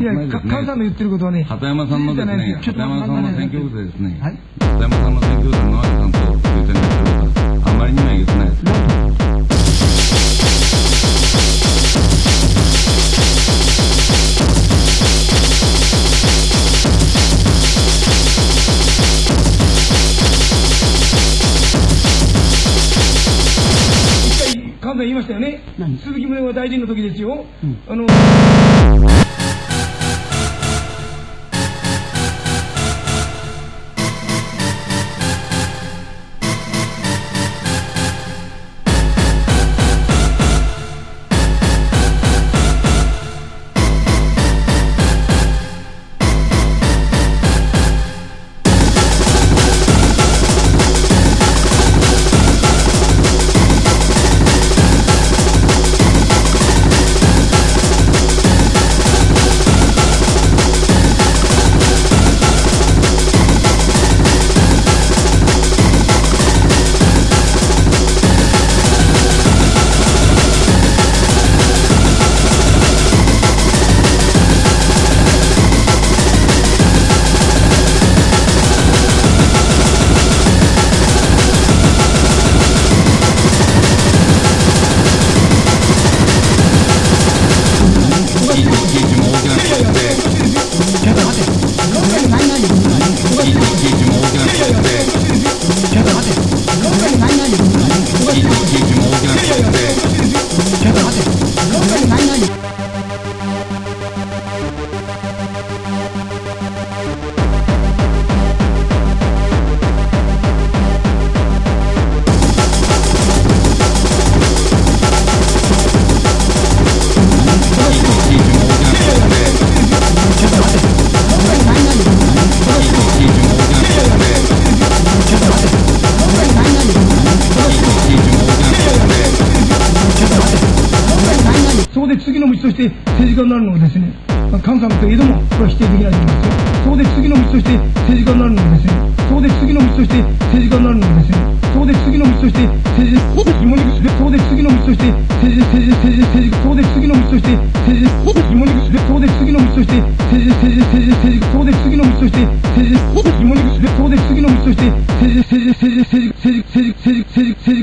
いや、菅さんの言ってることはね、畑山さんのですね、畑山さんの選挙区でですね、畑山さんの選挙区で野上さんと言ってるんです。あんまりにもえげつないです。関西言いましたよね。鈴木宗男大臣の時ですよ、うん、あのの道として政治家になるのですね、監といえどもこれは否定できないと思いますよ。そこで次の道として政治家になるのですね、そこで次の道として政治家になるのですね、そこで次の道として政治、芋肉する。そこで次の道として政治、政治、政治、政治、そこで次の道として政治、芋肉する。そこで次の道として政治、政治、政治、政治、そこで次の道として政治、芋肉する。そこで次の道として政治、政治、政治、政治、政治、政治、政治、政治、政治、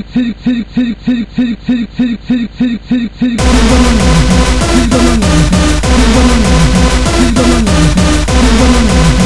He's the money.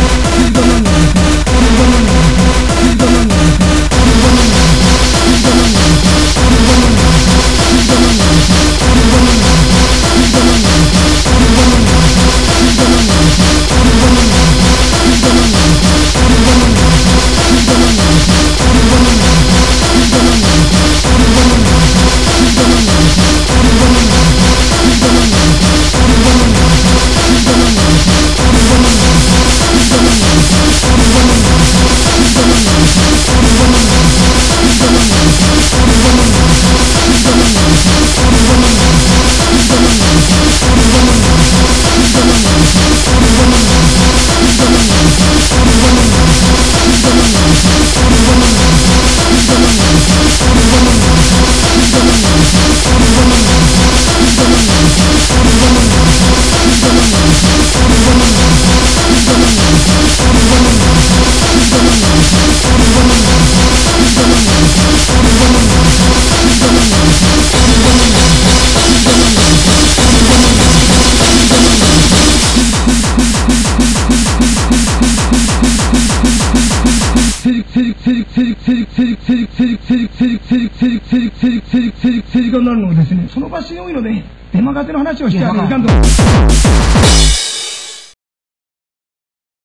になるのをですね、その場しのぎので、出任せの話をしてはいかんと。